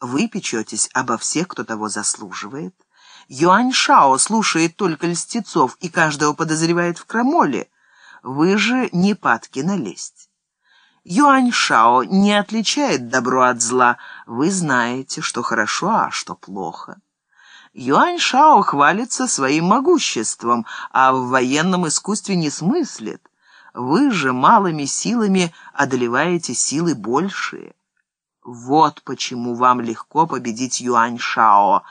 Вы печетесь обо всех, кто того заслуживает. Юань Шао слушает только льстецов и каждого подозревает в крамоле. Вы же не падки на лесть. Юань Шао не отличает добро от зла. Вы знаете, что хорошо, а что плохо. Юань Шао хвалится своим могуществом, а в военном искусстве не смыслит. Вы же малыми силами одолеваете силы большие. Вот почему вам легко победить Юань Шао.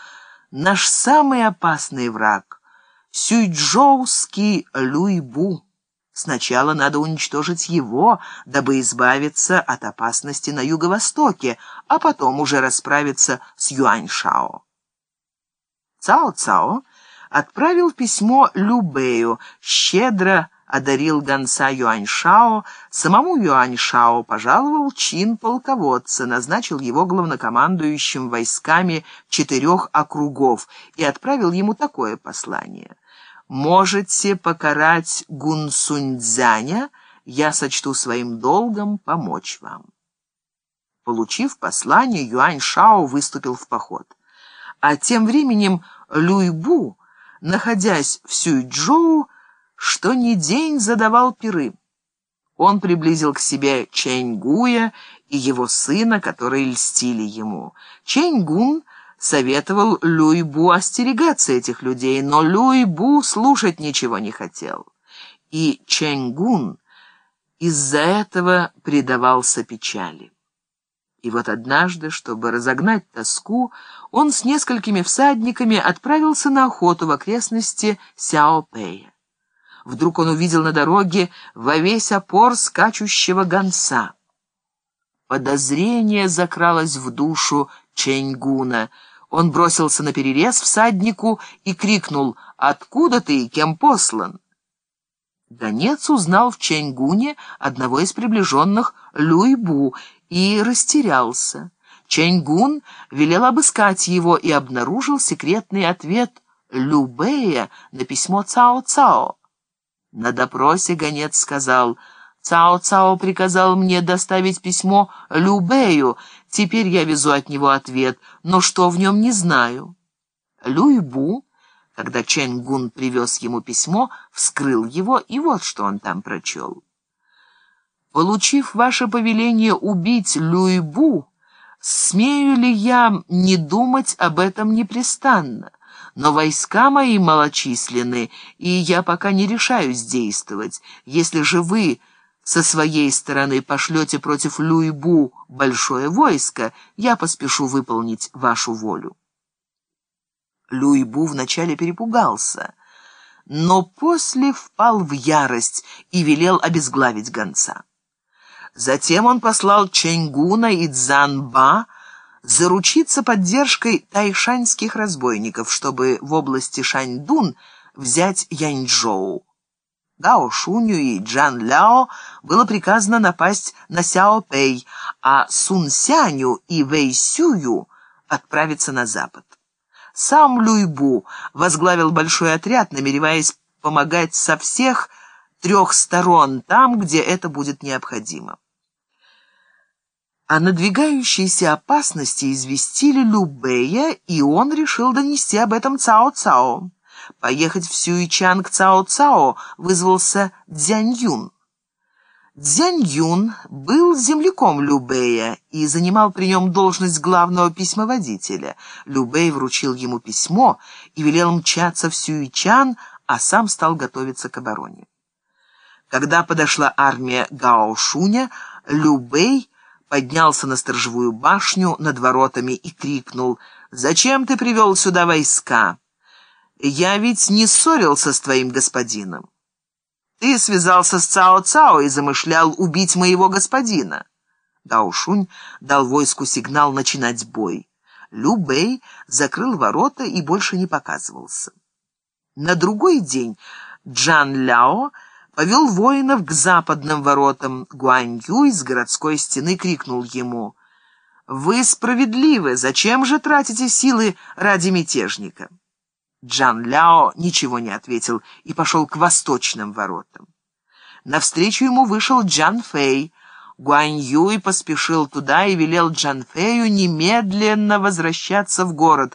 Наш самый опасный враг — Сюйчжоуский Люйбу. Сначала надо уничтожить его, дабы избавиться от опасности на юго-востоке, а потом уже расправиться с Юаньшао. Цао-Цао отправил письмо Любею, щедро одарил гонца Юаньшао, самому Юаньшао пожаловал чин полководца, назначил его главнокомандующим войсками четырех округов и отправил ему такое послание — можете покарать Гунсуньцзяня, я сочту своим долгом помочь вам. Получив послание, Юань Шао выступил в поход. А тем временем Люйбу, находясь в Сюйчжоу, что ни день задавал пиры. Он приблизил к себе Чэньгуя и его сына, которые льстили ему. Чэньгун советовал Люйбу остерегаться этих людей, но Люйбу слушать ничего не хотел. И Чэнгун из-за этого предавался печали. И вот однажды, чтобы разогнать тоску, он с несколькими всадниками отправился на охоту в окрестности Сяопэя. Вдруг он увидел на дороге во весь опор скачущего гонца. Подозрение закралось в душу Чэньгуна — он бросился на перерез всаднику и крикнул «Откуда ты и кем послан?» Гонец узнал в Чэньгуне одного из приближенных Люйбу и растерялся. Чэньгун велел обыскать его и обнаружил секретный ответ Любея на письмо Цао-Цао. На допросе гонец сказал «Цао-Цао приказал мне доставить письмо Любею, Теперь я везу от него ответ, но что в нем не знаю. Люйбу, когда Чэнь Гун привез ему письмо, вскрыл его, и вот что он там прочел. «Получив ваше повеление убить Люйбу, смею ли я не думать об этом непрестанно? Но войска мои малочисленны, и я пока не решаюсь действовать. Если же вы со своей стороны пошлете против Люйбу большое войско, я поспешу выполнить вашу волю. Люйбу вначале перепугался, но после впал в ярость и велел обезглавить гонца. Затем он послал Чэньгуна и Цзанба заручиться поддержкой тайшаньских разбойников, чтобы в области Шаньдун взять Яньчжоу. Гао Шуню и Джан Ляо было приказано напасть на Сяо Пэй, а Сун Сяню и Вэй Сюю отправиться на запад. Сам Люйбу возглавил большой отряд, намереваясь помогать со всех трех сторон там, где это будет необходимо. О надвигающейся опасности известили Любея, и он решил донести об этом Цао-Цао. Поехать в Сюичан к Цао-Цао вызвался Дзянь-Юн. Дзянь-Юн был земляком Любея и занимал при нем должность главного письмоводителя. Любей вручил ему письмо и велел мчаться в Сюичан, а сам стал готовиться к обороне. Когда подошла армия Гао-Шуня, Любей поднялся на сторожевую башню над воротами и крикнул «Зачем ты привел сюда войска?» Я ведь не ссорился с твоим господином. Ты связался с Цао-Цао и замышлял убить моего господина. Даушунь дал войску сигнал начинать бой. Лю Бэй закрыл ворота и больше не показывался. На другой день Джан Ляо повел воинов к западным воротам. Гуань Юй с городской стены крикнул ему «Вы справедливы, зачем же тратите силы ради мятежника?» Джан Ляо ничего не ответил и пошел к восточным воротам. Навстречу ему вышел Джан Фэй. Гуань Юй поспешил туда и велел Джан Фэю немедленно возвращаться в город,